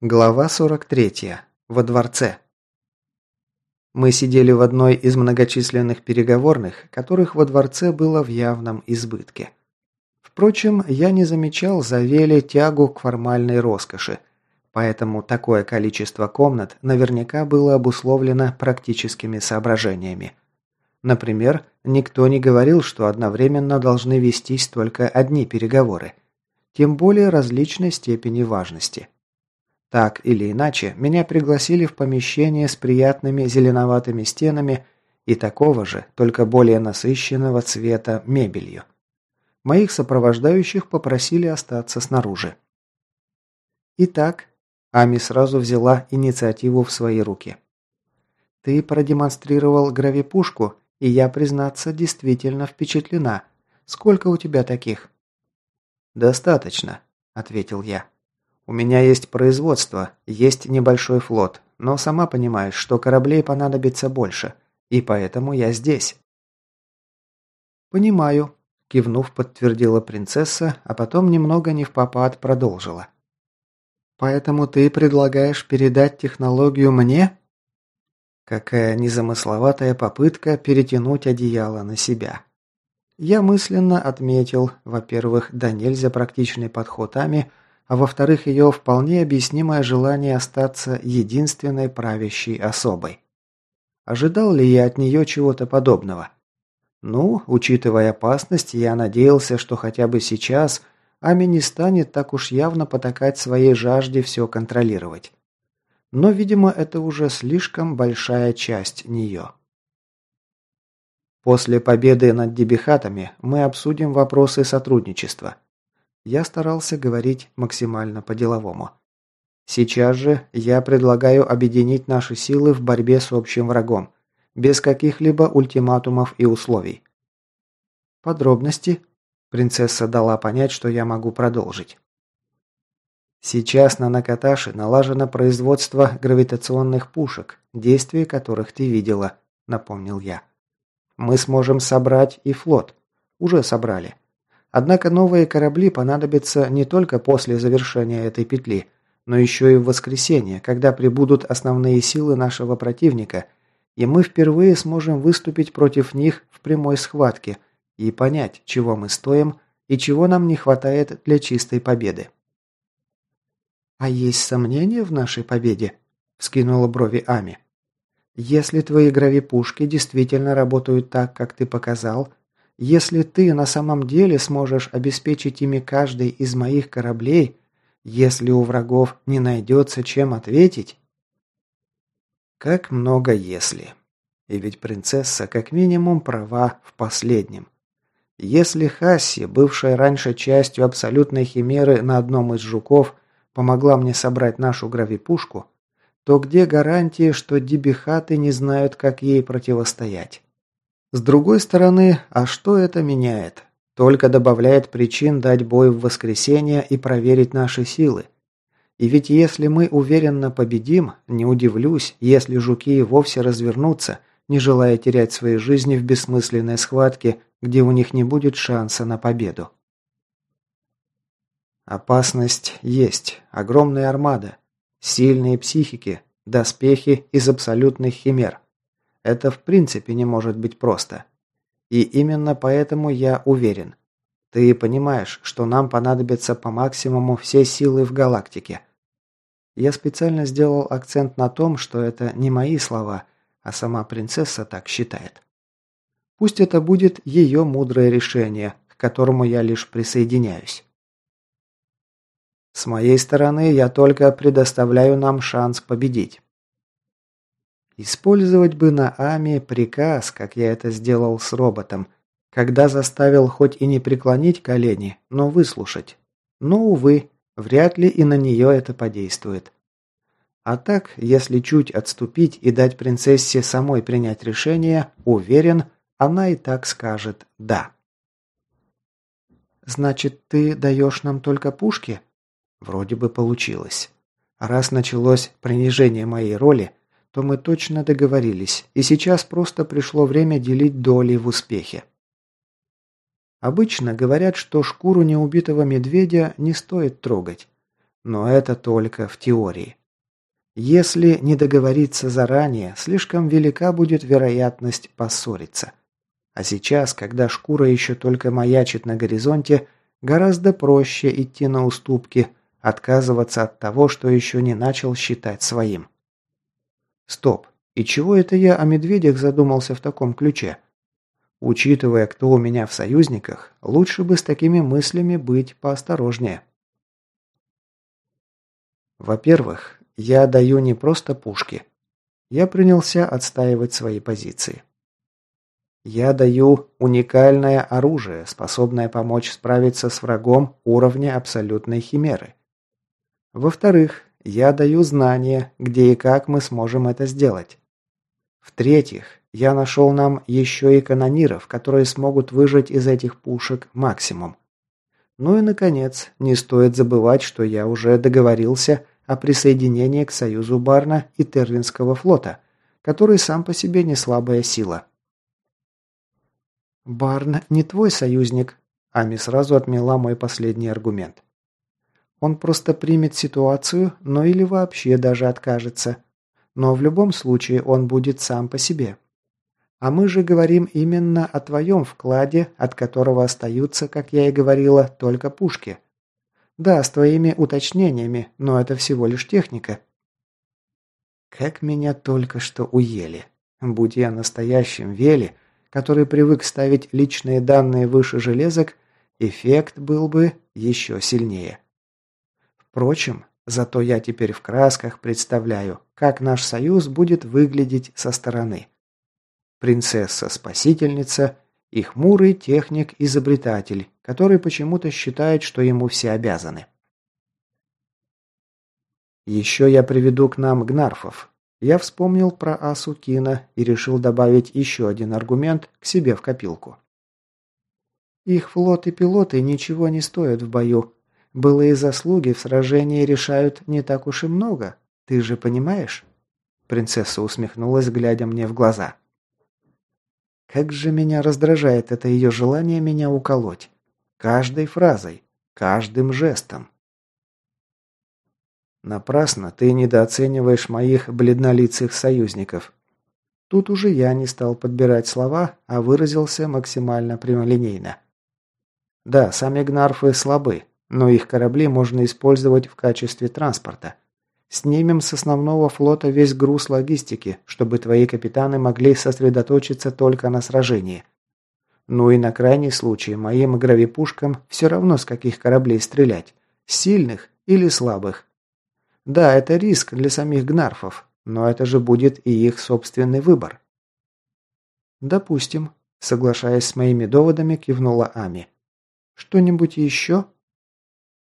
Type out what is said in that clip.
Глава 43. Во дворце. Мы сидели в одной из многочисленных переговорных, которых во дворце было в явном избытке. Впрочем, я не замечал за Вели тягу к формальной роскоши, поэтому такое количество комнат наверняка было обусловлено практическими соображениями. Например, никто не говорил, что одновременно должны вестись только одни переговоры, тем более различной степени важности – так или иначе, меня пригласили в помещение с приятными зеленоватыми стенами и такого же, только более насыщенного цвета мебелью. Моих сопровождающих попросили остаться снаружи. Итак, Ами сразу взяла инициативу в свои руки. Ты продемонстрировал гравипушку, и я, признаться, действительно впечатлена. Сколько у тебя таких? Достаточно, ответил я. У меня есть производство, есть небольшой флот, но сама понимаешь, что кораблей понадобится больше, и поэтому я здесь». «Понимаю», – кивнув, подтвердила принцесса, а потом немного не в попад продолжила. «Поэтому ты предлагаешь передать технологию мне?» Какая незамысловатая попытка перетянуть одеяло на себя. Я мысленно отметил, во-первых, да нельзя практичный подход Ами – а во-вторых, ее вполне объяснимое желание остаться единственной правящей особой. Ожидал ли я от нее чего-то подобного? Ну, учитывая опасность, я надеялся, что хотя бы сейчас Ами не станет так уж явно потакать своей жажде все контролировать. Но, видимо, это уже слишком большая часть нее. После победы над дебихатами мы обсудим вопросы сотрудничества – я старался говорить максимально по-деловому. Сейчас же я предлагаю объединить наши силы в борьбе с общим врагом, без каких-либо ультиматумов и условий. Подробности? Принцесса дала понять, что я могу продолжить. Сейчас на Накаташе налажено производство гравитационных пушек, действие которых ты видела, напомнил я. Мы сможем собрать и флот. Уже собрали. Однако новые корабли понадобятся не только после завершения этой петли, но еще и в воскресенье, когда прибудут основные силы нашего противника, и мы впервые сможем выступить против них в прямой схватке и понять, чего мы стоим и чего нам не хватает для чистой победы. «А есть сомнения в нашей победе?» – вскинула брови Ами. «Если твои гравипушки действительно работают так, как ты показал, если ты на самом деле сможешь обеспечить ими каждый из моих кораблей, если у врагов не найдется чем ответить... Как много «если». И ведь принцесса как минимум права в последнем. Если Хасси, бывшая раньше частью абсолютной химеры на одном из жуков, помогла мне собрать нашу гравипушку, то где гарантии, что дебихаты не знают, как ей противостоять? С другой стороны, а что это меняет? Только добавляет причин дать бой в воскресенье и проверить наши силы. И ведь если мы уверенно победим, не удивлюсь, если жуки и вовсе развернутся, не желая терять свои жизни в бессмысленной схватке, где у них не будет шанса на победу. Опасность есть. Огромная армада. Сильные психики. Доспехи из абсолютных химер. Это в принципе не может быть просто. И именно поэтому я уверен. Ты понимаешь, что нам понадобится по максимуму все силы в галактике. Я специально сделал акцент на том, что это не мои слова, а сама принцесса так считает. Пусть это будет ее мудрое решение, к которому я лишь присоединяюсь. С моей стороны, я только предоставляю нам шанс победить. Использовать бы на Ами приказ, как я это сделал с роботом, когда заставил хоть и не преклонить колени, но выслушать. Но, увы, вряд ли и на нее это подействует. А так, если чуть отступить и дать принцессе самой принять решение, уверен, она и так скажет «да». «Значит, ты даешь нам только пушки?» Вроде бы получилось. Раз началось принижение моей роли, то мы точно договорились, и сейчас просто пришло время делить доли в успехе. Обычно говорят, что шкуру неубитого медведя не стоит трогать. Но это только в теории. Если не договориться заранее, слишком велика будет вероятность поссориться. А сейчас, когда шкура еще только маячит на горизонте, гораздо проще идти на уступки, отказываться от того, что еще не начал считать своим. Стоп, и чего это я о медведях задумался в таком ключе? Учитывая, кто у меня в союзниках, лучше бы с такими мыслями быть поосторожнее. Во-первых, я даю не просто пушки. Я принялся отстаивать свои позиции. Я даю уникальное оружие, способное помочь справиться с врагом уровня абсолютной химеры. Во-вторых, я даю знания, где и как мы сможем это сделать. В-третьих, я нашел нам еще и канониров, которые смогут выжать из этих пушек максимум. Ну и, наконец, не стоит забывать, что я уже договорился о присоединении к союзу Барна и Тервинского флота, который сам по себе не слабая сила. «Барн не твой союзник», – Ами сразу отмела мой последний аргумент. «Он просто примет ситуацию, но или вообще даже откажется. Но в любом случае он будет сам по себе. А мы же говорим именно о твоем вкладе, от которого остаются, как я и говорила, только пушки. Да, с твоими уточнениями, но это всего лишь техника». Как меня только что уели. Будь я настоящим Вели – который привык ставить личные данные выше железок, эффект был бы еще сильнее. Впрочем, зато я теперь в красках представляю, как наш союз будет выглядеть со стороны. Принцесса-спасительница и хмурый техник-изобретатель, который почему-то считает, что ему все обязаны. Еще я приведу к нам гнарфов, я вспомнил про Асу Кина и решил добавить еще один аргумент к себе в копилку. Их флот и пилоты ничего не стоят в бою. Былые заслуги в сражении решают не так уж и много. Ты же понимаешь? Принцесса усмехнулась, глядя мне в глаза. Как же меня раздражает это ее желание меня уколоть. Каждой фразой, каждым жестом. Напрасно ты недооцениваешь моих бледнолицых союзников. Тут уже я не стал подбирать слова, а выразился максимально прямолинейно. Да, сами гнарфы слабы, но их корабли можно использовать в качестве транспорта. Снимем с основного флота весь груз логистики, чтобы твои капитаны могли сосредоточиться только на сражении. Ну и на крайний случай моим гравипушкам все равно с каких кораблей стрелять. Сильных или слабых. Да, это риск для самих гнарфов, но это же будет и их собственный выбор. Допустим, соглашаясь с моими доводами, кивнула Ами. Что-нибудь еще?